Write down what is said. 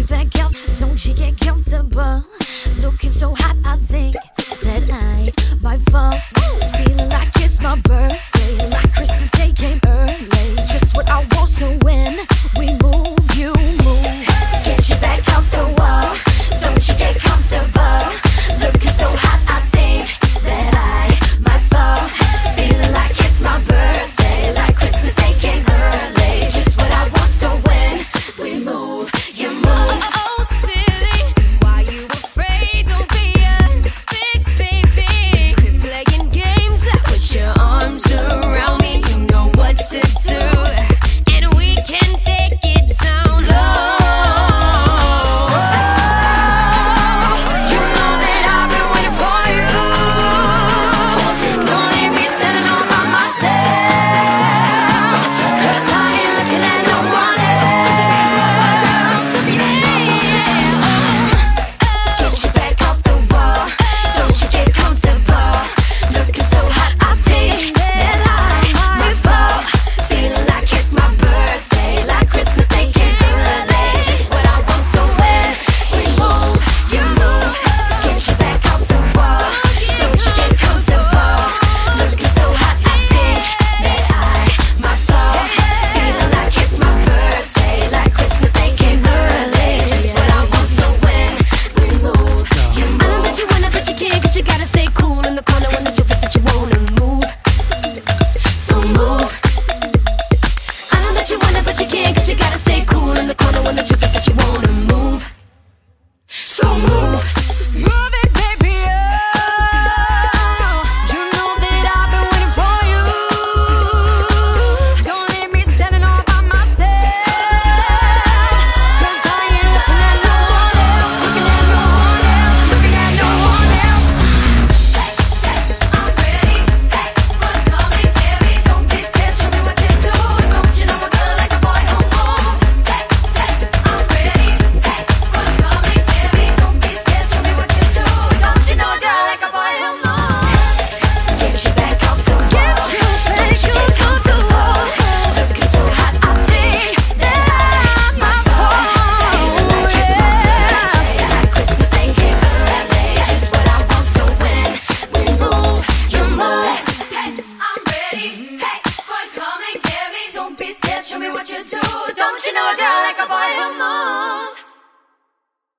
you back don't you get comfortable? Looking so hot the truth is that you wanna Show me what you do. Don't you know a girl like a boy who moves?